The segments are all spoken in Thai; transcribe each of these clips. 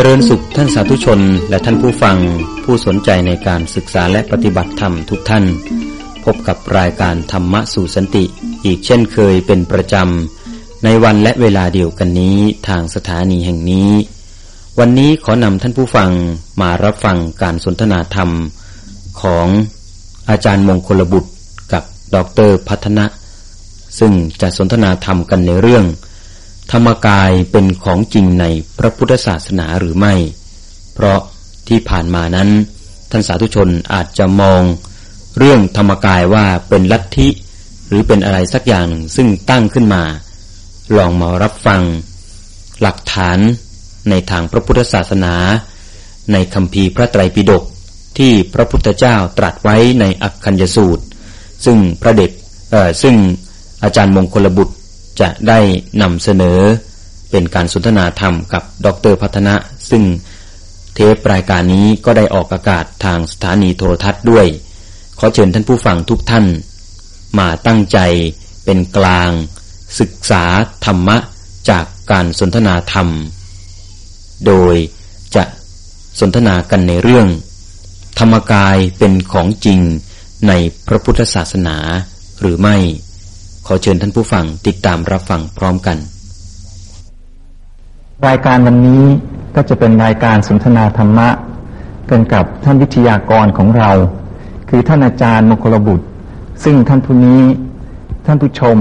เจริญสุขท่านสาธุชนและท่านผู้ฟังผู้สนใจในการศึกษาและปฏิบัติธรรมทุกท่าน พบกับรายการธรรมะสู่สันติ อีกเช่นเคยเป็นประจำ ในวันและเวลาเดียวกันนี้ทางสถานีแห่งนี้ วันนี้ขอนำท่านผู้ฟังมารับฟังการสนทนาธรรมของอาจารย์มงคลบุตรกับดรพัฒนะ ซึ่งจะสนทนาธรรมกันในเรื่อง ธรรมกายเป็นของจริงในพระพุทธศาสนาหรือไม่ เพราะที่ผ่านมานั้น ท่านสาธุชนอาจจะมอง เรื่องธรรมกายว่าเป็นลัทธิหรือเป็นอะไรสักอย่างหนึ่งซึ่งตั้งขึ้นมา ลองมารับฟัง หลักฐานในทางพระพุทธศาสนา ในคำพีพระไตรปิฎกที่พระพุทธเจ้าตรัสไว้ในอักคัญยสูตร ซึ่งพระเด็กซึ่งอาจารย์มงคลบุตร จะได้นำเสนอเป็นการสนทนาธรรมกับดรพัฒนะ ซึ่งเทปรายการนี้ก็ได้ออกอากาศทางสถานีโทรทัศน์ด้วย ขอเชิญท่านผู้ฟังทุกท่าน มาตั้งใจเป็นกลาง ศึกษาธรรมะจากการสนทนาธรรม โดยจะสนทนากันในเรื่อง ธรรมกายเป็นของจริงในพระพุทธศาสนาหรือไม่ ขอเชิญท่านผู้ฟังติดตามรับฟังพร้อมกัน รายการวันนี้ก็จะเป็นรายการสนทนาธรรมะกันกับท่านวิทยากรของเรา คือท่านอาจารย์มคลบุตร ซึ่งท่านผู้นี้ท่านผู้ชม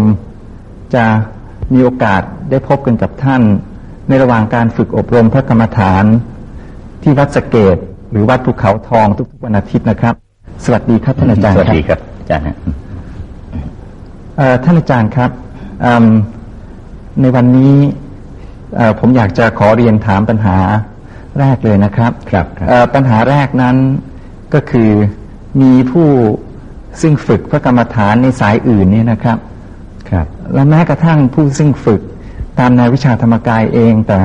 จะมีโอกาสได้พบกันกับท่าน ในระหว่างการฝึกอบรมพระกรรมฐาน ที่วัดสเกตหรือวัดภูเขาทองทุกๆวันอาทิตย์นะครับ สวัสดีครับท่านอาจารย์สวัสดีครับอาจารย์ฮะเอ่อ ท่านอาจารย์ครับอืมในวันนี้เอ่อผมอยากจะขอเรียนถามปัญหาแรกเลยนะครับครับครับเอ่อปัญหาแรกนั้นก็คือมีผู้ซึ่งฝึกพระกรรมฐานในสายอื่นเนี่ยนะครับครับ และแม้กระทั่งผู้ซึ่งฝึกตามแนววิชาธรรมกายเอง แต่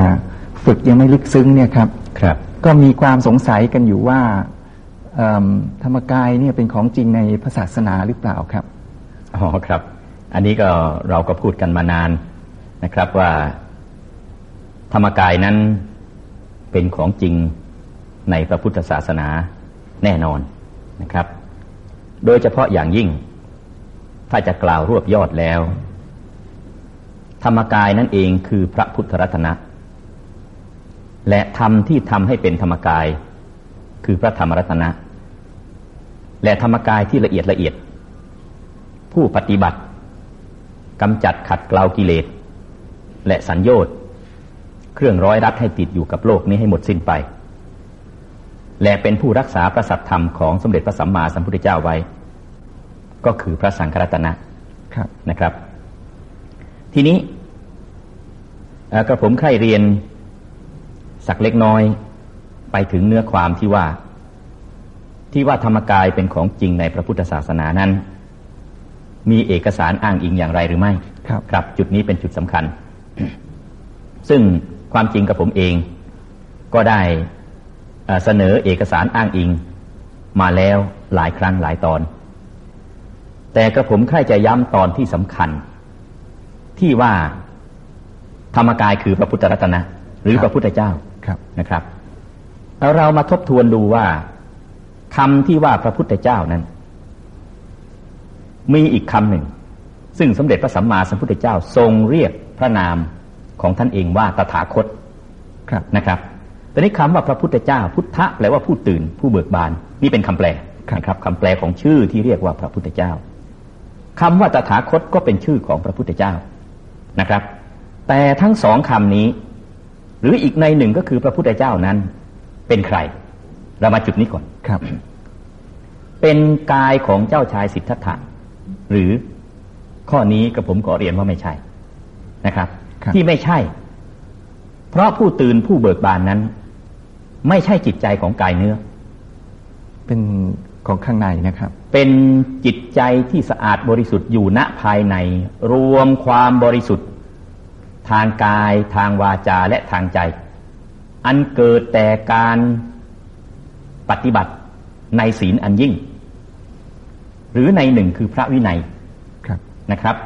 ฝึกยังไม่ลึกซึ้งเนี่ยครับครับ ก็มีความสงสัยกันอยู่ว่าเอิ่มธรรมกายเนี่ยเป็นของจริงในพระศาสนาหรือเปล่าครับอ๋อครับ อันนี้ก็เราก็พูดกันมานานนะครับว่า ธรรมกายนั้นเป็นของจริงในพระพุทธศาสนาแน่นอนนะครับ โดยเฉพาะอย่างยิ่ง ถ้าจะกล่าวรวบยอดแล้ว ธรรมกายนั่นเองคือพระพุทธรัตนะ และธรรมที่ทำให้เป็นธรรมกาย คือพระธรรมรัตนะ และธรรมกายที่ละเอียดละเอียด ผู้ปฏิบัติ กำจัดขัดเกลากิเลส และสัญญชน์เครื่องร้อยรัดให้ติดอยู่กับโลกนี้ให้หมดสิ้นไป และเป็นผู้รักษาประสัทธรรมของสมเด็จพระสัมมาสัมพุทธเจ้าไว้ ก็คือพระสังฆรัตนะครับนะครับ ทีนี้เอ่อกระผมใคร่เรียนสักเล็กน้อยไปถึงเนื้อความที่ว่า ที่ว่าธรรมกายเป็นของจริงในพระพุทธศาสนานั้น มีเอกสารอ้างอิงอย่างไรหรือไม่ ครับครับ จุดนี้เป็นจุดสำคัญ ซึ่งความจริงกับผมเอง ก็ได้เอ่อเสนอเอกสารอ้างอิง มาแล้วหลายครั้งหลายตอน แต่กระผมใคร่จะย้ำตอนที่สำคัญ ที่ว่าธรรมกายคือพระพุทธรัตนะ หรือครับพระพุทธเจ้าครับนะครับแล้วเรามาทบทวนดูว่าคำที่ว่าพระพุทธเจ้านั้น มีอีกคำหนึ่ง ซึ่งสมเด็จพระสัมมาสัมพุทธเจ้าทรงเรียกพระนามของท่านเองว่าตถาคตครับนะครับตอนนี้คำว่าพระพุทธเจ้า พุทธะแปลว่าผู้ตื่น ผู้เบิกบาน นี่เป็นคำแปลครับนะครับคำแปลของชื่อที่เรียกว่าพระพุทธเจ้าคำว่าตถาคตก็เป็นชื่อของพระพุทธเจ้านะครับ แต่ทั้งสองคำนี้ หรืออีกในหนึ่งก็คือพระพุทธเจ้านั้น เป็นใคร เรามาจุดนี้ก่อนครับ เป็นกายของเจ้าชายสิทธัตถะ หรือข้อนี้กระผมขอเรียนว่าไม่ใช่นะครับครับที่ไม่ใช่ เพราะผู้ตื่นผู้เบิกบานนั้น ไม่ใช่จิตใจของกายเนื้อ เป็นของข้างในนะครับ เป็นจิตใจที่สะอาดบริสุทธิ์อยู่ณภายใน รวมความบริสุทธิ์ ทางกาย ทางวาจาและทางใจ อันเกิดแต่การปฏิบัติในศีลอันยิ่ง หรือในหนึ่งคือพระวินัยครับนะครับ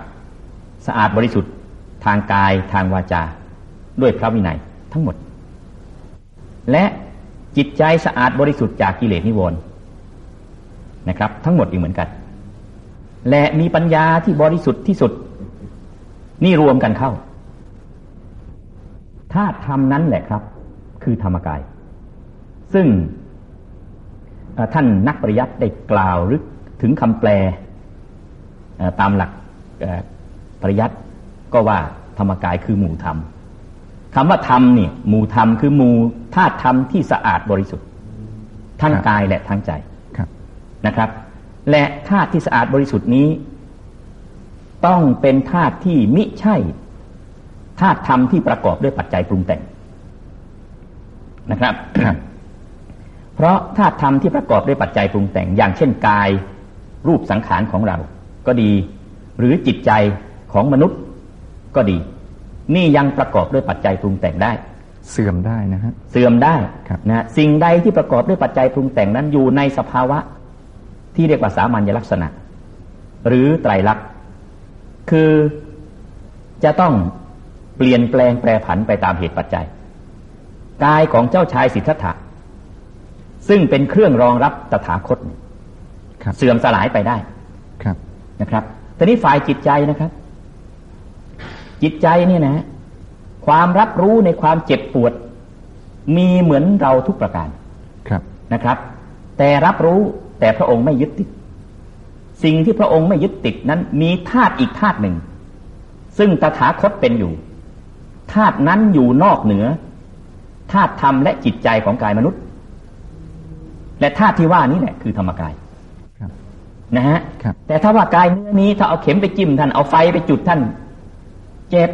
สะอาดบริสุทธิ์ทางกายทางวาจา ด้วยพระวินัยทั้งหมด และจิตใจสะอาดบริสุทธิ์จากกิเลสนิวรณ์นะครับ ทั้งหมดอีกเหมือนกัน และมีปัญญาที่บริสุทธิ์ที่สุด นี่รวมกันเข้าธาตุธรรมนั้นแหละครับ คือธรรมกาย ซึ่งท่านนักปริยัติได้กล่าวหรือ ถึงคำแปลตามหลักปริยัติก็ว่าธรรมกายคือหมู่ธรรมคำว่าธรรมเนี่ยหมู่ธรรมคือหมู่ธาตุธรรมที่สะอาดบริสุทธิ์ทั้งกายและทั้งใจนะครับ และธาตุที่สะอาดบริสุทธิ์นี้ ต้องเป็นธาตุที่มิใช่ธาตุธรรมที่ประกอบด้วยปัจจัยปรุงแต่งนะครับ เพราะธาตุธรรมที่ประกอบด้วยปัจจัยปรุงแต่ง อย่างเช่นกาย รูปสังขารของเรา ก็ดี หรือจิตใจของมนุษย์ก็ดี นี่ยังประกอบด้วยปัจจัยปรุงแต่งได้ เสื่อมได้นะฮะเสื่อมได้นะสิ่งใดที่ประกอบด้วยปัจจัยปรุงแต่งนั้นอยู่ในสภาวะ ที่เรียกว่าสามัญลักษณะ หรือไตรลักษณ์คือจะต้องเปลี่ยนแปลงแปรผันไปตามเหตุปัจจัย กายของเจ้าชายสิทธัตถะซึ่งเป็นเครื่องรองรับตถาคต เสื่อมสลายไปได้ครับนะครับทีนี้ฝ่ายจิตใจนะครับ จิตใจเนี่ยนะ ความรับรู้ในความเจ็บปวด มีเหมือนเราทุกประการครับนะครับ แต่รับรู้แต่พระองค์ไม่ยึดติด สิ่งที่พระองค์ไม่ยึดติดนั้น มีธาตุอีกธาตุหนึ่ง ซึ่งตถาคตเป็นอยู่ธาตุนั้นอยู่นอกเหนือธาตุธรรมและจิตใจของกายมนุษย์ และธาตุที่ว่านี้แหละคือธรรมกาย นะฮะแต่ถ้าว่ากายเนื้อนี้ถ้าเอาเข็มไปจิ้มท่านเอาไฟไปจุดท่าน เจ็บ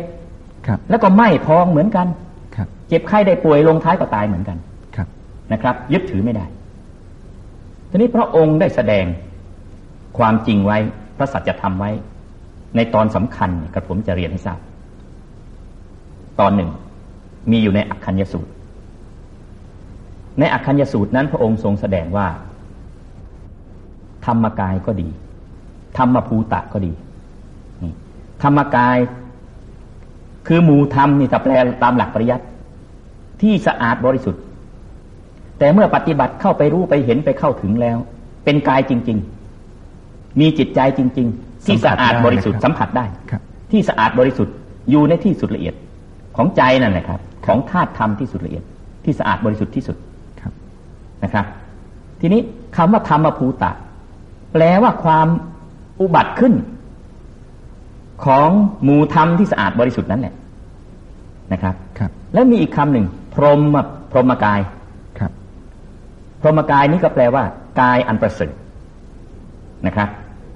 แล้วก็ไหม้พองเหมือนกันเจ็บไข้ได้ป่วยลงท้ายก็ตายเหมือนกันนะครับ ยึดถือไม่ได้ทีนี้พระองค์ได้แสดงความจริงไว้พระสัจธรรมไว้ ในตอนสำคัญกระผมจะเรียนให้ทราบตอนหนึ่ง มีอยู่ในอักคัญยสูตร ในอักคัญยสูตรนั้นพระองค์ทรงแสดงว่า ธรรมกายก็ดี ธรรมภูตะก็ดีธรรมกาย คือหมูธรรมนี่ถ้าแปลตามหลักปริยัติที่สะอาดบริสุทธิ์ แต่เมื่อปฏิบัติเข้าไปรู้ไปเห็นไปเข้าถึงแล้ว เป็นกายจริง ๆ มีจิตใจจริง ๆ ที่สะอาดบริสุทธิ์สัมผัสได้ที่สะอาดบริสุทธิ์อยู่ในที่สุดละเอียดของใจนั่นแหละครับ ของธาตุธรรมที่สุดละเอียด ที่สะอาดบริสุทธิ์ที่สุดนะครับ ทีนี้คำว่าธรรมภูตะ แปลว่าความอุบัติขึ้น ของมูธรรมที่สะอาดบริสุทธิ์นั้นแหละนะครับครับ แล้วมีอีกคำหนึ่ง พรหมพรหมกายครับ พรหมกายนี้ก็แปลว่า กายอันประเสริฐนะครับ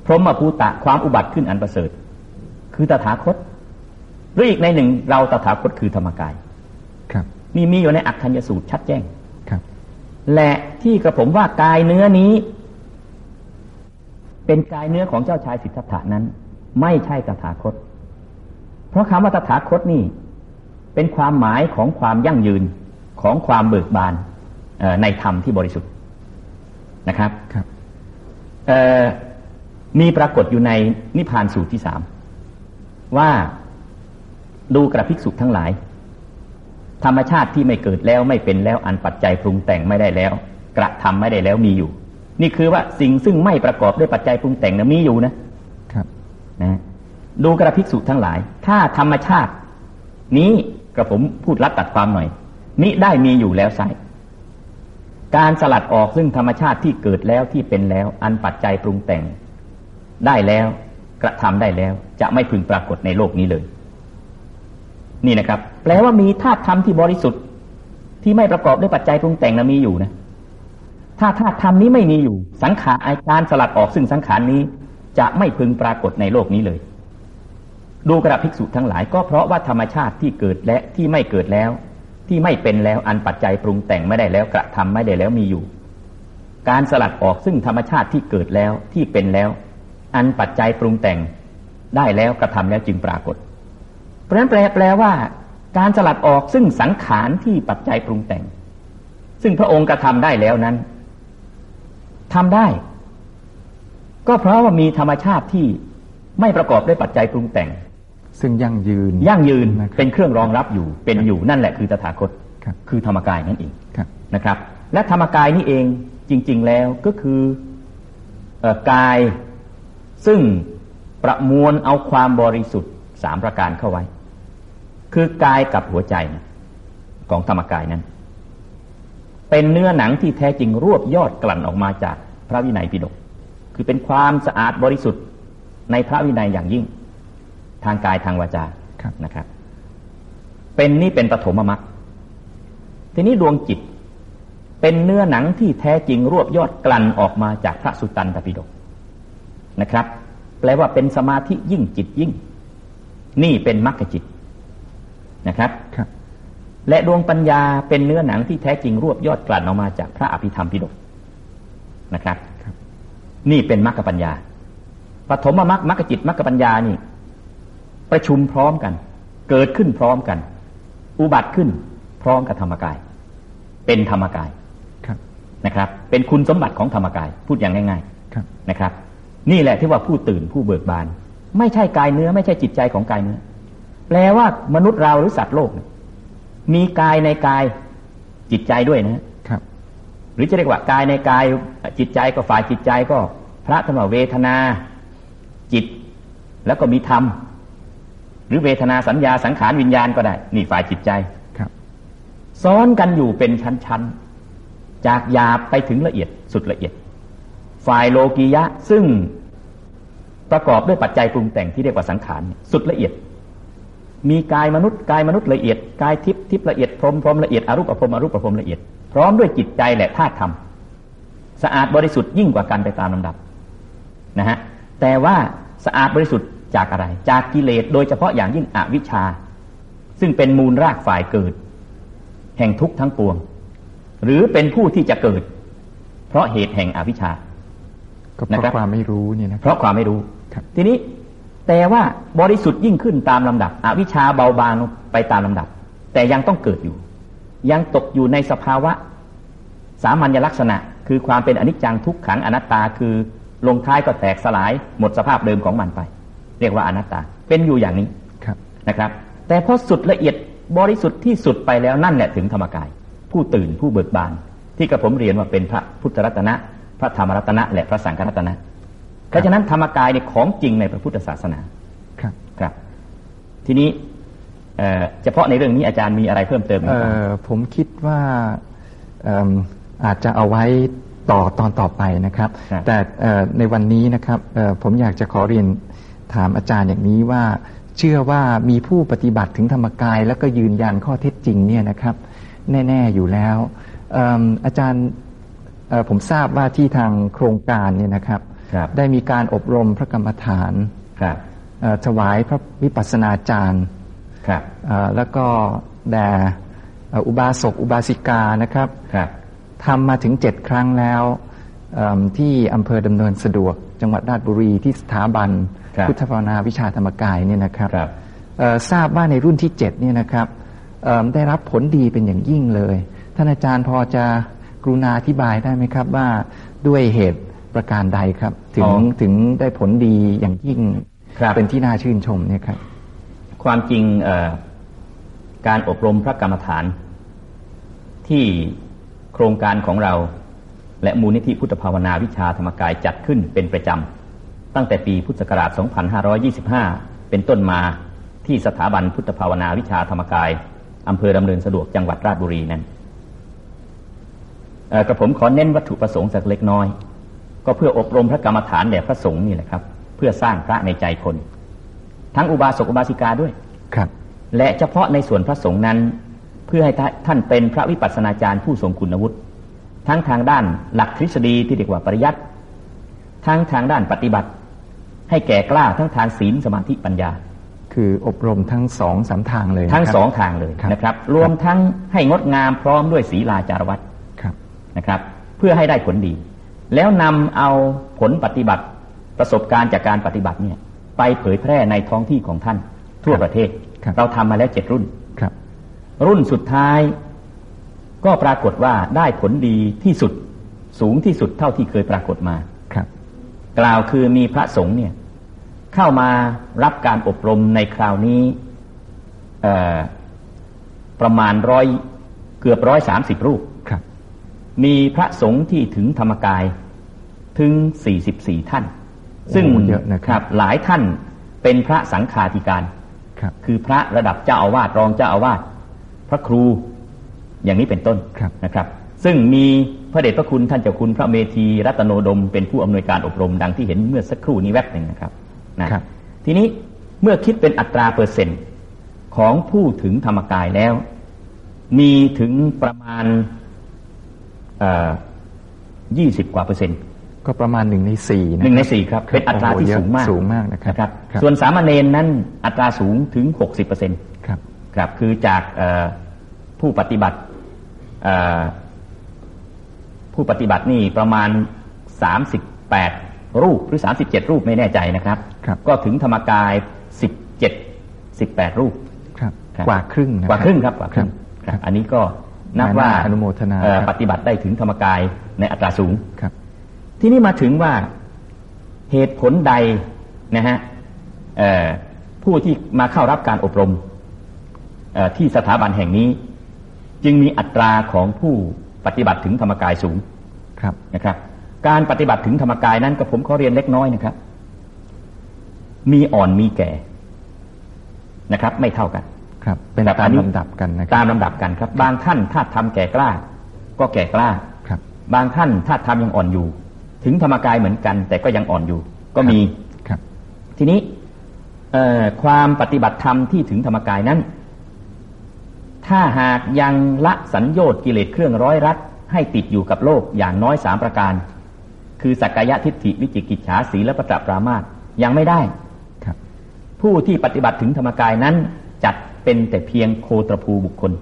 พรหมภูตะความอุบัติขึ้นอันประเสริฐ คือตถาคตหรืออีกในหนึ่ง เราตถาคตคือธรรมกาย ครับ นี่มีอยู่ในอักขัญญสูตรชัดแจ้งครับ และที่กระผมว่ากายเนื้อนี้ เป็นกายเนื้อของเจ้าชายสิทธัตถานั้น ไม่ใช่ตถาคต เพราะคำว่าตถาคตนี่ เป็นความหมายของความยั่งยืนของความเบิกบานในธรรมที่บริสุทธิ์นะครับครับมีปรากฏอยู่ในนิพพานสูตรที่สามว่าดูกระพิกษุทั้งหลาย ธรรมชาติที่ไม่เกิดแล้วไม่เป็นแล้วอันปัจจัยปรุงแต่งไม่ได้แล้ว กระทำไม่ได้แล้วมีอยู่ นี่คือว่าสิ่งซึ่งไม่ประกอบด้วยปัจจัยปรุงแต่งนะมีอยู่นะครับนะดูกระพิกษุทั้งหลาย ถ้าธรรมชาติ นี้กระผมพูดรัดตัดความหน่อยมิได้มีอยู่แล้วใช่การสลัดออกซึ่งธรรมชาติที่เกิดแล้วที่เป็นแล้ว อันปัจจัยปรุงแต่ง ได้แล้วกระทำได้แล้ว จะไม่พึงปรากฏในโลกนี้เลย นี่นะครับ แปลว่ามีธาตุธรรมที่บริสุทธิ์ ที่ไม่ประกอบด้วยปัจจัยปรุงแต่งนะมีอยู่นะ ถ้าธาตุธรรมนี้ไม่มีอยู่ สังขารอาการสลัดออกซึ่งสังขารนี้จะไม่พึงปรากฏในโลกนี้เลย ดูกระภิกษุทั้งหลายก็เพราะว่าธรรมชาติที่เกิดและที่ไม่เกิดแล้ว ที่ไม่เป็นแล้วอันปัจจัยปรุงแต่งไม่ได้แล้วกระทำไม่ได้แล้วมีอยู่ การสลัดออกซึ่งธรรมชาติที่เกิดแล้วที่เป็นแล้ว อันปัจจัยปรุงแต่งได้แล้วกระทำแล้วจึงปรากฏ เพราะนั้นแปลแปลว่า การสลัดออกซึ่งสังขารที่ปัจจัยปรุงแต่ง ซึ่งพระองค์กระทาได้แล้วนั้น ทำได้ ก็เพราะว่ามีธรรมชาติที่ไม่ประกอบด้วยปัจจัยปรุงแต่ง ซึ่งยั่งยืนยั่งยืนเป็นเครื่องรองรับอยู่เป็นอยู่นั่นแหละคือตถาคตครับคือธรรมกายนั่นเองครับนะครับ และธรรมกายนี่เองจริง ๆ แล้วก็คือเออกายซึ่งประมวลเอาความบริสุทธิ์สามประการเข้าไว้ คือกายกับหัวใจนะของธรรมกายนั้น เป็นเนื้อหนังที่แท้จริงรวบยอดกลั่นออกมาจากพระวินัยปิฎกคือเป็นความสะอาดบริสุทธิ์ในพระวินัยอย่างยิ่ง ทางกายทางวาจาครับนะครับ เป็นนี่เป็นปฐมมรรคทีนี้ดวงจิต เป็นเนื้อหนังที่แท้จริงรวบยอดกลั่นออกมาจากพระสุตตันตปิฎกนะครับ แปลว่าเป็นสมาธิยิ่งจิตยิ่ง นี่เป็นมรรคจิตนะครับครับ และดวงปัญญาเป็นเนื้อหนังที่แท้จริงรวบยอดกลั่นออกมาจากพระอภิธรรมปิฎกนะครับครับนี่เป็นมรรคปัญญาปฐมมรรคมรรคจิตมรรคปัญญานี่ ประชุมพร้อมกัน เกิดขึ้นพร้อมกัน อุบัติขึ้นพร้อมกับธรรมกาย เป็นธรรมกายครับนะครับ เป็นคุณสมบัติของธรรมกาย พูดอย่างง่ายครับๆนะครับ นี่แหละที่ว่าผู้ตื่นผู้เบิกบาน ไม่ใช่กายเนื้อ ไม่ใช่จิตใจของกายเนื้อ แปลว่ามนุษย์เราหรือสัตว์โลกเนี่ย มีกายในกายจิตใจด้วยนะครับ หรือจะเรียกว่ากายในกายจิตใจก็ฝ่ายจิตใจก็ พระธรรมเวทนา จิตแล้วก็มีธรรม หรือเวทนาสัญญาสังขารวิญญาณก็ได้ นี่ฝ่ายจิตใจครับ ซ้อนกันอยู่เป็นชั้นๆ จากหยาบไปถึงละเอียดสุดละเอียด ฝ่ายโลกียะซึ่งประกอบด้วยปัจจัยปรุงแต่งที่เรียกว่าสังขารเนี่ยสุดละเอียด มีกายมนุษย์กายมนุษย์ละเอียดกายทิพย์ทิพย์ละเอียดพรหมพรหมละเอียดอรูปพรหมอรูปพรหมละเอียดพร้อมด้วยจิตใจและธาตุธรรมสะอาดบริสุทธิ์ยิ่งกว่ากันไปตามลำดับนะฮะแต่ว่าสะอาดบริสุทธิ์จากอะไร จากกิเลสโดยเฉพาะอย่างยิ่งอวิชชา ซึ่งเป็นมูลรากฝ่ายเกิด แห่งทุกข์ทั้งปวง หรือเป็นผู้ที่จะเกิด เพราะเหตุแห่งอวิชชาก็เพนะครัราะบความไม่รู้เนี่ยนะเพราะความไม่รู้ครับทีนี้ แต่ว่าบริสุทธิ์ยิ่งขึ้นตามลำดับ อวิชชาเบาบางลงไปตามลำดับ แต่ยังต้องเกิดอยู่ ยังตกอยู่ในสภาวะ สามัญลักษณะ คือความเป็นอนิจจังทุกขังอนัตตาคือลงท้ายก็แตกสลายหมดสภาพเดิมของมันไป เรียกว่าอนัตตาเป็นอยู่อย่างนี้ครับนะครับ แต่พอสุดละเอียดบริสุทธิ์ที่สุดไปแล้วนั่นแหละถึงธรรมกาย ผู้ตื่นผู้เบิกบาน ที่กระผมเรียนว่าเป็นพระพุทธรัตนะ พระธรรมรัตนะ และพระสังฆรัตนะ เพราะฉะนั้นธรรมกายเนี่ยของจริงในพระพุทธศาสนาครับครับ ทีนี้เอ่อเฉพาะในเรื่องนี้อาจารย์มีอะไรเพิ่มเติมไหมเอ่ครับอผมคิดว่าเอิ่มอาจจะเอาไว้ต่อตอนต่อไปนะครับครับแต่เอ่อในวันนี้นะครับเอ่อผมอยากจะขอเรียนถามอาจารย์อย่างนี้ว่า เชื่อว่ามีผู้ปฏิบัติถึงธรรมกาย แล้วก็ยืนยันข้อเท็จจริงเนี่ยนะครับ แน่ๆอยู่แล้วเอิ่มอาจารย์เอ่อผมทราบว่าที่ทางโครงการเนี่ยนะครับครับ ได้มีการอบรมพระกรรมฐานครับเอ่อถวายพระวิปัสสนาจารย์ครับเอ่อแล้วก็แด่เอ่ออุบาสกอุบาสิกานะครับครับทำมาถึงเจ็ดครั้งแล้วเอิ่มที่อำเภอดำเนินสะดวก จังหวัดราชบุรีที่สถาบันครับพุทธภาวนาวิชาธรรมกายเนี่ยนะครับครับเอ่อทราบว่าในรุ่นที่เจ็ดเนี่ยนะครับเอิ่มได้รับผลดีเป็นอย่างยิ่งเลย ท่านอาจารย์พอจะกรุณาอธิบายได้ไหมครับว่าด้วยเหตุ ประการใดครับ ถึงถึงได้ผลดีอย่างยิ่งครับเป็นที่น่าชื่นชมเนี่ยครับ ความจริงเอ่อการอบรมพระกรรมฐาน ที่โครงการของเรา และมูลนิธิพุทธภาวนาวิชาธรรมกายจัดขึ้นเป็นประจำตั้งแต่ปีพุทธศักราช 2525 เป็นต้นมาที่สถาบันพุทธภาวนาวิชาธรรมกายอำเภอดำเนินสะดวกจังหวัดราชบุรีนั้นเอ่อกระผมขอเน้นวัตถุประสงค์สักเล็กน้อย ก็เพื่ออบรมพระกรรมฐานแด่พระสงฆ์นี่แหละครับ เพื่อสร้างพระในใจคน ทั้งอุบาสกอุบาสิกาด้วยครับ และเฉพาะในส่วนพระสงฆ์นั้น เพื่อให้ท่านเป็นพระวิปัสสนาจารย์ผู้ทรงคุณวุฒิทั้งทางด้านหลักทฤษฎีที่เรียกว่าปริยัติทั้งทางด้านปฏิบัติ ให้แก่กล้าทั้งทางศีลสมาธิปัญญา คืออบรมทั้งสองสามทางเลยทั้งนะครับสองทางเลยครับนะครับ รวมทั้งให้งดงามพร้อมด้วยศีลาจารวัตครับนะครับ เพื่อให้ได้ผลดี แล้วนำเอาผลปฏิบัติประสบการณ์จากการปฏิบัติเนี่ยไปเผยแพร่ในท้องที่ของท่าน ทั่วประเทศครับเราทำมาแล้วเจ็ดรุ่นครับ รุ่นสุดท้าย ก็ปรากฏว่าได้ผลดีที่สุดสูงที่สุดเท่าที่เคยปรากฏมาครับ กล่าวคือมีพระสงฆ์เนี่ย เข้ามารับการอบรมในคราวนี้เอ่อประมาณร้อยเกือบร้อยสามสิบรูปครับ มีพระสงฆ์ที่ถึงธรรมกายถึงสี่สิบสี่ท่าน ซึ่งโอ้เยอะนะครับ หลายท่านเป็นพระสังฆาธิการครับ คือพระระดับเจ้าอาวาสรองเจ้าอาวาสพระครูอย่างนี้เป็นต้นครับนะครับ ซึ่งมีพระเดชพระคุณท่านเจ้าคุณพระเมธีรัตโนดม เป็นผู้อำนวยการอบรมดังที่เห็นเมื่อสักครู่นี้แวบหนึ่งนะครับนะครับ ทีนี้เมื่อคิดเป็นอัตราเปอร์เซ็นต์ของผู้ถึงธรรมกายแล้ว มีถึงประมาณ ยี่สิบกว่าเปอร์เซ็นต์ก็ประมาณหนึ่งในสี่ะหนึ่งในสี่ครับ เป็นอัตราที่โโหเยะสูงมากสูงมากนะครับนะครับครับ ส่วนสามเณรนั้นอัตราสูงถึงหกสิบเปอร์เซ็นต์ครับครับคือจากเอ่อผู้ปฏิบัติเอ่อผู้ปฏิบัตินี่ประมาณสามสิบแปดรูปหรือสามสิบเจ็ดรูปไม่แน่ใจนะครับครับก็ถึงธรรมกายสิบเจ็ดสิบแปดรูปครับครับกว่าครึ่งนะกว่าครึ่งครับกว่าครึ่งครับครับอันนี้ก็ นับน่าว่าอนุโมทนาเอ่อครับปฏิบัติได้ถึงธรรมกายในอัตราสูงครับ ที่นี่มาถึงว่าเหตุผลใดนะฮะเอ่อผู้ที่มาเข้ารับการอบรมเออที่สถาบันแห่งนี้ จึงมีอัตราของผู้ปฏิบัติถึงธรรมกายสูงครับนะครับ การปฏิบัติถึงธรรมกายนั้นกับผมขอเรียนเล็กน้อยนะครับ มีอ่อนมีแก่นะครับ ไม่เท่ากัน ครับ เป็นครับตาอัมนนี้ลำดับกันนะคตารับมลำดับกันครับ บางท่านถ้าทำแก่กล้า ก็แก่กล้าครับ บางท่านถ้าทำยังอ่อนอยู่ ถึงธรรมกายเหมือนกัน แต่ก็ยังอ่อนอยู่ ก็มีครับ ทีนี้เอ่อความปฏิบัติธรรมที่ถึงธรรมกายนั้น ถ้าหากยังละสัญโยชน์กิเลสเครื่องร้อยรัดให้ติดอยู่กับโลกอย่างน้อยสามประการ คือสักกายทิฏฐิวิจิกิจฉาสีและประจับปรามาสยังไม่ได้ครับผู้ที่ปฏิบัติถึงธรรมกายนั้นจัด เป็นแต่เพียงโคตรภูบุคคล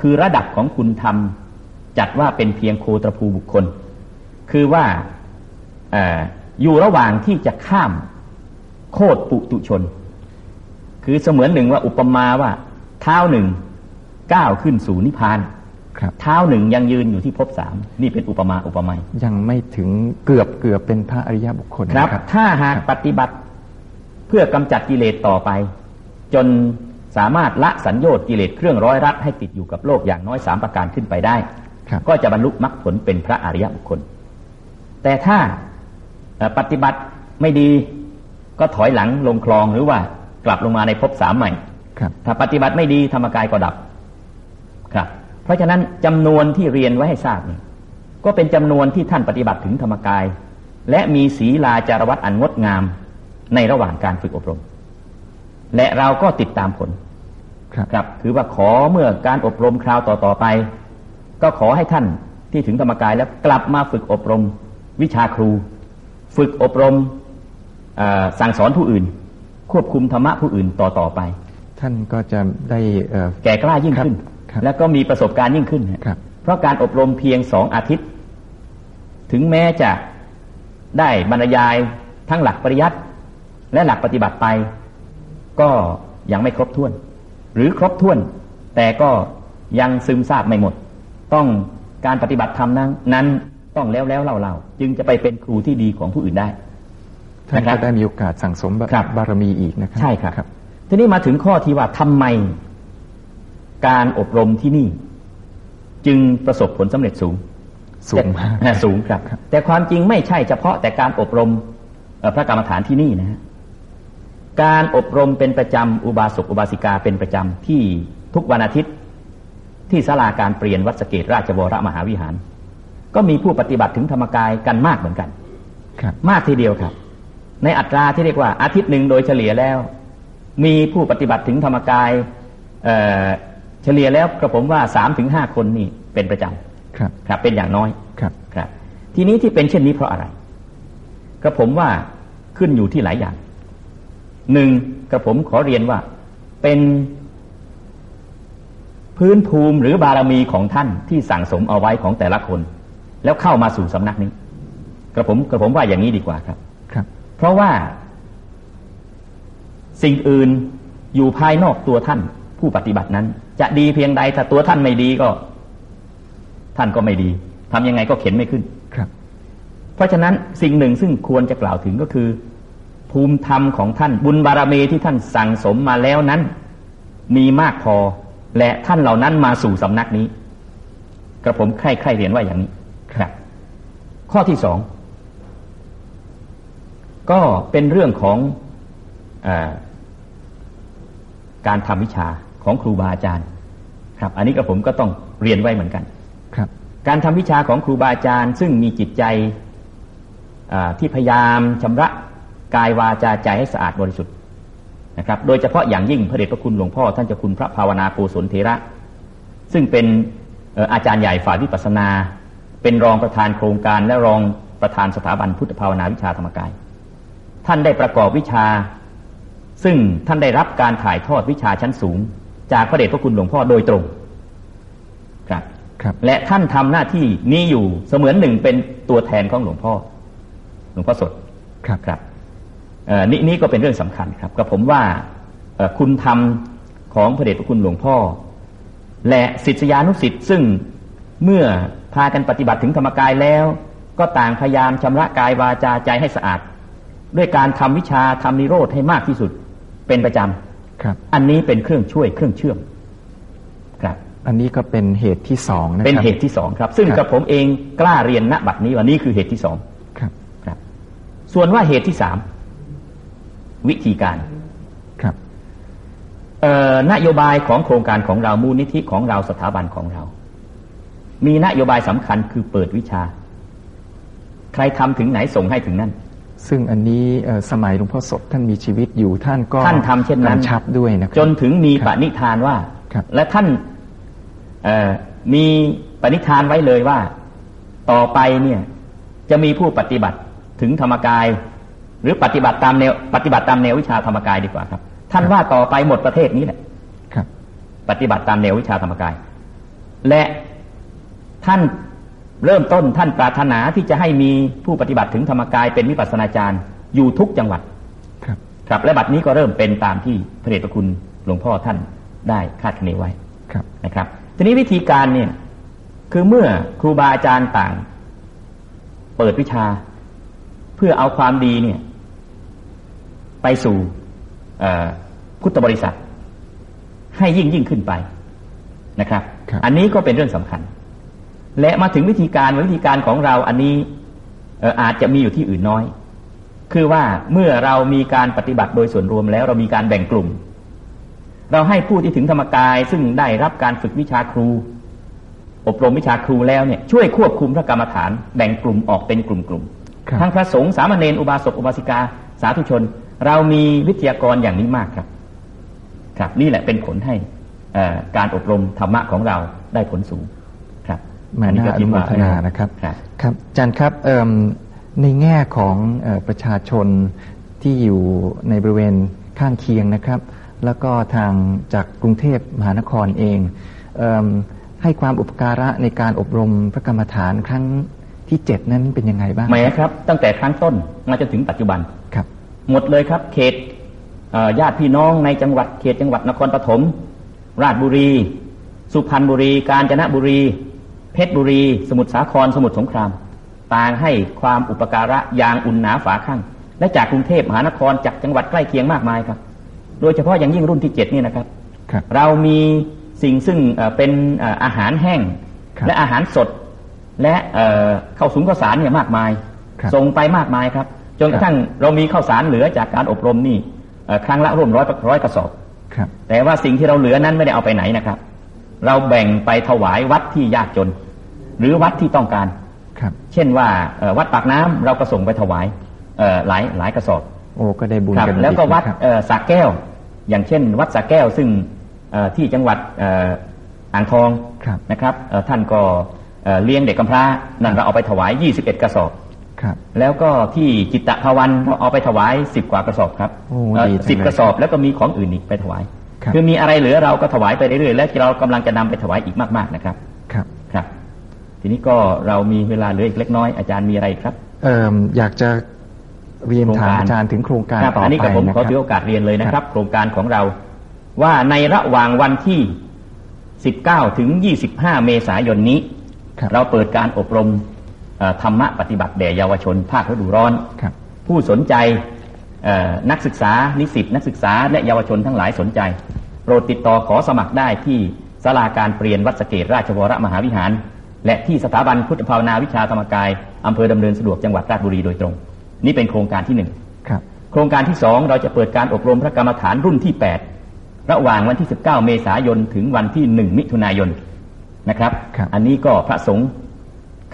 คือระดับของคุณธรรม จัดว่าเป็นเพียงโคตรภูบุคคล คือว่าเอออยู่ระหว่างที่จะข้ามโคตรปุตุชน คือเสมือนหนึ่งว่าอุปมาว่า เท้าหนึ่งก้าวขึ้นสู่นิพพานครับเท้าหนึ่งยังยืนอยู่ที่ภพสามนี่เป็นอุปมาอุปไมยยังไม่ถึงเกือบเกือบเป็นพระอริยบุคคลครับนะถ้าหากปฏิบัติเพื่อกำจัดกิเลสต่อไป จน สามารถละสัญโยชน์กิเลสเครื่องร้อยรัดให้ติดอยู่กับโลกอย่างน้อยสามประการขึ้นไปได้ครับก็จะบรรลุมรรคผลเป็นพระอริยบุคคล แต่ถ้าเอ่อปฏิบัติไม่ดีก็ถอยหลังลงคลองหรือว่ากลับลงมาในภพสามใหม่ครับถ้าปฏิบัติไม่ดีธรรมกายก็ดับครับ เพราะฉะนั้นจำนวนที่เรียนไว้ให้ทราบนี่ก็เป็นจำนวนที่ท่านปฏิบัติถึงธรรมกาย และมีศีลาจารวัตอันงดงามในระหว่างการฝึกอบรม และเราก็ติดตามผลครับครับคือว่าขอเมื่อการอบรมคราวต่อๆไป ก็ขอให้ท่านที่ถึงธรรมกายแล้วกลับมาฝึกอบรมวิชาครู ฝึกอบรมเอ่อสั่งสอนผู้อื่น ควบคุมธรรมะผู้อื่นต่อๆไป ท่านก็จะได้เอ่อแก่กล้ายิ่งขึ้นครับแล้วก็มีประสบการณ์ยิ่งขึ้นฮะครับเพราะการอบรมเพียงสองอาทิตย์ ถึงแม้จะได้บรรยายทั้งหลักปริยัติและหลักปฏิบัติไป ก็ยังไม่ครบถ้วน หรือครบถ้วน แต่ก็ยังซึมซาบไม่หมด ต้องการปฏิบัติธรรมนั้นนั้นต้องแล้วแล้วเล่าเล่าๆจึงจะไปเป็นครูที่ดีของผู้อื่นได้ท่านนะครับก็ได้มีโอกาสสั่งสมบะครับบารมีอีกนะครับใช่ครับทีนี้มาถึงข้อที่ว่าทำไม การอบรมที่นี่ จึงประสบผลสำเร็จสูง สูงมากแต่สูงครับ แต่ความจริงไม่ใช่เฉพาะแต่การอบรมเอ่อพระกรรมฐานที่นี่นะฮะ การอบรมเป็นประจำอุบาสกอุบาสิกาเป็นประจำที่ทุกวันอาทิตย์ ที่ศาลาการเปลี่ยนวัดสะเกตราชวรมหาวิหาร ก็มีผู้ปฏิบัติถึงธรรมกายกันมากเหมือนกัน ครับ มากทีเดียวครับ ในอัตราที่เรียกว่าอาทิตย์หนึ่งโดยเฉลี่ยแล้ว มีผู้ปฏิบัติถึงธรรมกายเอ่อเฉลี่ยแล้วกระผมว่าสามถึงห้าคนนี่เป็นประจครับำครับ เป็นอย่างน้อยครับครับ ทีนี้ที่เป็นเช่นนี้เพราะอะไรกระผมว่าขึ้นอยู่ที่หลายอย่าง หนึ่งกระผมขอเรียนว่า เป็นพื้นภูมิหรือบารมีของท่านที่สั่งสมเอาไว้ของแต่ละคน แล้วเข้ามาสู่สำนักนี้ กระผมกระผมว่าอย่างนี้ดีกว่าครับ ครับ เพราะว่า สิ่งอื่นอยู่ภายนอกตัวท่านผู้ปฏิบัตินั้น จะดีเพียงใดถ้าตัวท่านไม่ดีก็ ท่านก็ไม่ดีทำยังไงก็เข็นไม่ขึ้นครับ เพราะฉะนั้นสิ่งหนึ่งซึ่งควรจะกล่าวถึงก็คือ ภูมิธรรมของท่านบุญบารมีที่ท่านสั่งสมมาแล้วนั้น มีมากพอและท่านเหล่านั้นมาสู่สำนักนี้กระผมใคร่ใคร่เรียนว่าอย่างนี้ครับ ข้อที่สองก็เป็นเรื่องของอการทำวิชาของครูบาอาจารย์ ครับ อันนี้กับผมก็ต้องเรียนไว้เหมือนกัน ครับ การทำวิชาของครูบาอาจารย์ ซึ่งมีจิตใจที่พยายามชำระ กายวาจาใจให้สะอาดบริสุทธิ์นะครับ โดยเฉพาะอย่างยิ่งพระเดชพระคุณหลวงพ่อท่านเจ้าคุณพระภาวนาโกศลเทระ ซึ่งเป็นอาจารย์ใหญ่ฝ่ายวิปัสสนา เป็นรองประธานโครงการและรองประธานสถาบันพุทธภาวนาวิชาธรรมกาย ท่านได้ประกอบวิชา ซึ่งท่านได้รับการถ่ายทอดวิชาชั้นสูง จากพระเดชพระคุณหลวงพ่อโดยตรงครับครับและท่านทำหน้าที่นี้อยู่เสมือนหนึ่งเป็นตัวแทนของหลวงพ่อ หลวงพ่อสดครับครับ นี่นี่ก็เป็นเรื่องสำคัญครับกับผมว่าคุณธรรมของพระเดชพระคุณหลวงพ่อ และศิษยานุศิษย์ซึ่งเมื่อพากันปฏิบัติถึงธรรมกายแล้ว ก็ต่างพยายามชำระกายวาจาใจให้สะอาด ด้วยการทำวิชาทำนิโรธให้มากที่สุดเป็นประจำครับ อันนี้เป็นเครื่องช่วยเครื่องเชื่อมครับอันนี้ก็เป็นเหตุที่สองนะครับเป็นเหตุที่สองครับ ซึ่งกับผมเองกล้าเรียนณบัดนี้ว่านี่คือเหตุที่สองครับครับ ส่วนว่าเหตุที่สาม วิธีการครับนโยบายของโครงการของเรามูลนิธิของเราสถาบันของเรา มีนโยบายสำคัญคือเปิดวิชา ใครทำถึงไหนส่งให้ถึงนั่นซึ่งอันนี้สมัยหลวงพ่อสดท่านมีชีวิตอยู่ท่านก็ท่านทำเช่นนั้นชับด้วยนะจนถึงมีปณิธานว่า และท่านมีปณิธานไว้เลยว่า ต่อไปเนี่ยจะมีผู้ปฏิบัติถึงธรรมกาย หรือปฏิบัติตามแนวปฏิบัติตามแนววิชาธรรมกายดีกว่าครับ ท่านว่าต่อไปหมดประเทศนี้แหละครับ ปฏิบัติตามแนววิชาธรรมกาย และท่านเริ่มต้นท่านปรารถนาที่จะให้มีผู้ปฏิบัติถึงธรรมกายเป็นวิปัสสนาจารย์อยู่ทุกจังหวัดครับ ครับ และบัดนี้ก็เริ่มเป็นตามที่พระเดชพระคุณหลวงพ่อท่านได้คาดคะเนไว้ครับนะครับ ทีนี้วิธีการเนี่ยคือเมื่อครูบาอาจารย์ต่าง เปิดวิชา เพื่อเอาความดีเนี่ย ไปสู่พุทธบริษัท ให้ยิ่งยิ่งขึ้นไปนะครับรบอันนี้ก็เป็นเรื่องสำคัญ และมาถึงวิธีการวิธีการของเราอันนี้อาจจะมีอยู่ที่อื่นน้อย คือว่าเมื่อเรามีการปฏิบัติโดยส่วนรวมแล้วเรามีการแบ่งกลุ่ม เราให้ผู้ที่ถึงธรรมกายซึ่งได้รับการฝึกวิชาครู อบรมวิชาครูแล้วเนี่ยช่วยควบคุมพระกรรมฐาน แบ่งกลุ่มออกเป็นกลุ่มๆทั้งพระสงฆ์สามเณรอุบาสกอุบาสิกา สาธุชน เรามีวิทยากรอย่างนี้มากครับ ครับ นี่แหละเป็นผลให้การอบรมธรรมะของเราได้ผลสูง ครับมาน่าอนุโมทนานะครับ ครับอาจารย์ครับในแง่ของประชาชนที่อยู่ในบริเวณข้างเคียงนะครับ แล้วก็ทางจากกรุงเทพมหานครเองเอให้ความอุปการะในการอบรมพระกรรมฐานครั้งที่เจ็ดนั้นเป็นยังไงบ้างไหมครับ ตั้งแต่ครั้งต้นมาจนถึงปัจจุบันครับ หมดเลยครับ เขตญาติพี่น้องในจังหวัดเขตจังหวัดนครปฐมราชบุรี สุพรรณบุรี กาญจนบุรี เพชรบุรี สมุทรสาครสมุทรสงคราม ต่างให้ความอุปการะอย่างอุ่นหนาฝาข้างและจากกรุงเทพมหานครจากจังหวัดใกล้เคียงมากมายครับ โดยเฉพาะอย่างยิ่งรุ่นที่เจ็ดนี่นะครับรบเรามีสิ่งซึ่งเป็นอาหารแห้ง และอาหารสด และเข้าสูงข้าวสารเนี่ยมากมาย ส่งไปมากมายครับ จนกระทั่งเรามีข้าวสารเหลือจากการอบรมนี่ครั้งละร่วมร้อยร้อยกระสอบแต่ว่าสิ่งที่เราเหลือนั้นไม่ได้เอาไปไหนนะครับ เราแบ่งไปถวายวัดที่ยากจน หรือวัดที่ต้องการครับ เช่นว่าวัดปากน้ำเราก็ส่งไปถวายหลายหลายกระสอบ โอ้ก็ได้บุญกันแล้วก็วัดสักแก้ว อย่างเช่น วัดสักแก้วซึ่งที่จังหวัดอ่างทองนะครับท่านก็เลี้ยงเด็กกำพร้านั่นเราเอาไปถวาย 21 กระสอบ แล้วก็ที่จิตตภาวันเราเอาไปถวายสิบกว่ากระสอบครับสิบกระสอบแล้วก็มีของอื่นอีกไปถวายคือมีอะไรเหลือเราก็ถวายไปเรื่อยๆและเรากำลังจะนำไปถวายอีกมากๆนะครับ ครับครับ ทีนี้ก็เรามีเวลาเหลืออีกเล็กน้อยอาจารย์มีอะไรครับเอ่ออยากจะเรียนถามอาจารย์ถึงโครงการต่อไปอันนี้กับผมขอถือโอกาสเรียนเลยนะครับ โครงการของเรา ว่าในระหว่างวันที่สิบเก้าถึงยี่สิบห้าเมษายนนี้ เราเปิดการอบรม ธรรมะปฏิบัติแด่เยาวชน ภาคฤดูร้อน ผู้สนใจนักศึกษานิสิตนักศึกษาและเยาวชนทั้งหลายสนใจ โปรดติดต่อขอสมัครได้ที่สลาการเปลี่ยนวัดสเกตราชวรมหาวิหาร และที่สถาบันพุทธภาวนาวิชาธรรมกายอำเภอดำเนินสะดวกจังหวัดราชบุรีโดยตรง นี่เป็นโครงการที่หนึ่งครับโครงการที่สองเราจะเปิดการอบรมพระกรรมฐานรุ่นที่ 8 ระหว่างวันที่ 19 เมษายนถึงวันที่ 1 มิถุนายนนะครับครับอันนี้ก็พระสงฆ์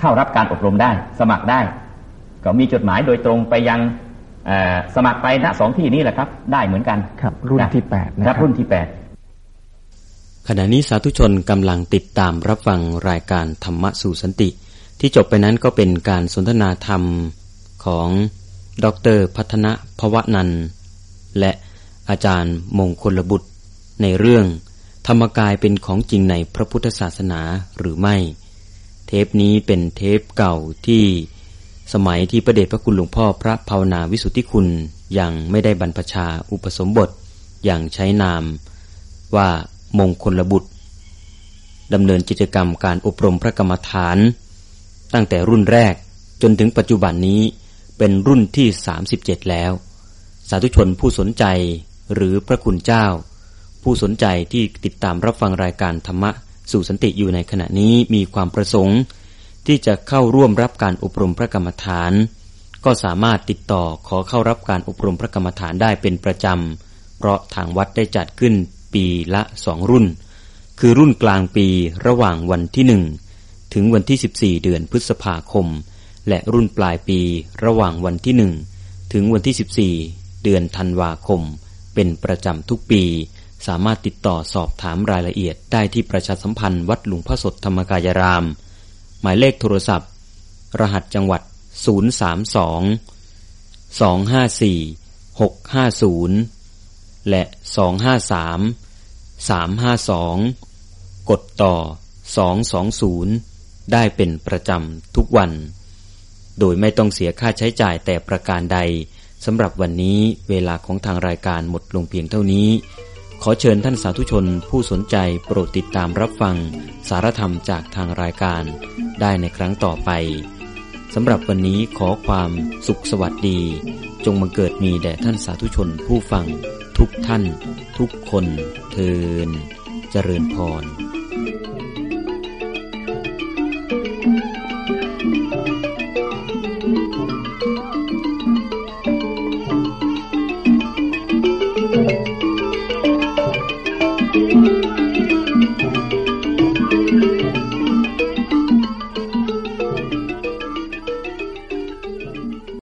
เข้ารับการอบรมได้ สมัครได้ ก็มีจดหมายโดยตรงไปยังเอ่อสมัครไปณสองที่นี้แหละครับ ได้เหมือนกันครับ รุ่นที่แปดนะคครัรับบรุ่นที่แปดขณะนี้สาธุชนกำลังติดตามรับฟังรายการธรรมะสู่สันติ ที่จบไปนั้นก็เป็นการสนทนาธรรมของดรพัฒนะพวนันท์และอาจารย์มงคลบุตร ในเรื่อง ธรรมกายเป็นของจริงในพระพุทธศาสนาหรือไม่ เทปนี้เป็นเทปเก่าที่สมัยที่ประเดชพระคุณหลวงพ่อพระภาวนาวิสุทธิคุณยังไม่ได้บรรพชาอุปสมบทอย่างใช้นามว่ามงคลบุตรดำเนินกิจกรรมการอบรมพระกรรมฐาน ตั้งแต่รุ่นแรกจนถึงปัจจุบันนี้เป็นรุ่นที่ 37 แล้ว สาธุชนผู้สนใจหรือพระคุณเจ้า ผู้สนใจที่ติดตามรับฟังรายการธรรมะ สู่สันติอยู่ในขณะนี้มีความประสงค์ ที่จะเข้าร่วมรับการอบรมพระกรรมฐาน ก็สามารถติดต่อขอเข้ารับการอบรมพระกรรมฐานได้เป็นประจำ เพราะทางวัดได้จัดขึ้นปีละสองรุ่น คือรุ่นกลางปีระหว่างวันที่หนึ่งถึงวันที่ 14 เดือนพฤษภาคม และรุ่นปลายปีระหว่างวันที่หนึ่งถึงวันที่ 14 เดือนธันวาคม เป็นประจำทุกปี สามารถติดต่อสอบถามรายละเอียดได้ที่ประชาสัมพันธ์วัดหลวงพ่อสดธรรมกายราม หมายเลขโทรศัพท์ รหัสจังหวัด 032 254 650 และ 253 352 กดต่อ 220 ได้เป็นประจำทุกวัน โดยไม่ต้องเสียค่าใช้จ่ายแต่ประการใดสำหรับวันนี้เวลาของทางรายการหมดลงเพียงเท่านี้ ขอเชิญท่านสาธุชนผู้สนใจโปรดติดตามรับฟัง สารธรรมจากทางรายการ ได้ในครั้งต่อไปสำหรับวันนี้ขอความสุขสวัสดี จงบังเกิดมีแด่ท่านสาธุชนผู้ฟัง ทุกท่าน ทุกคนเทินเจริญพร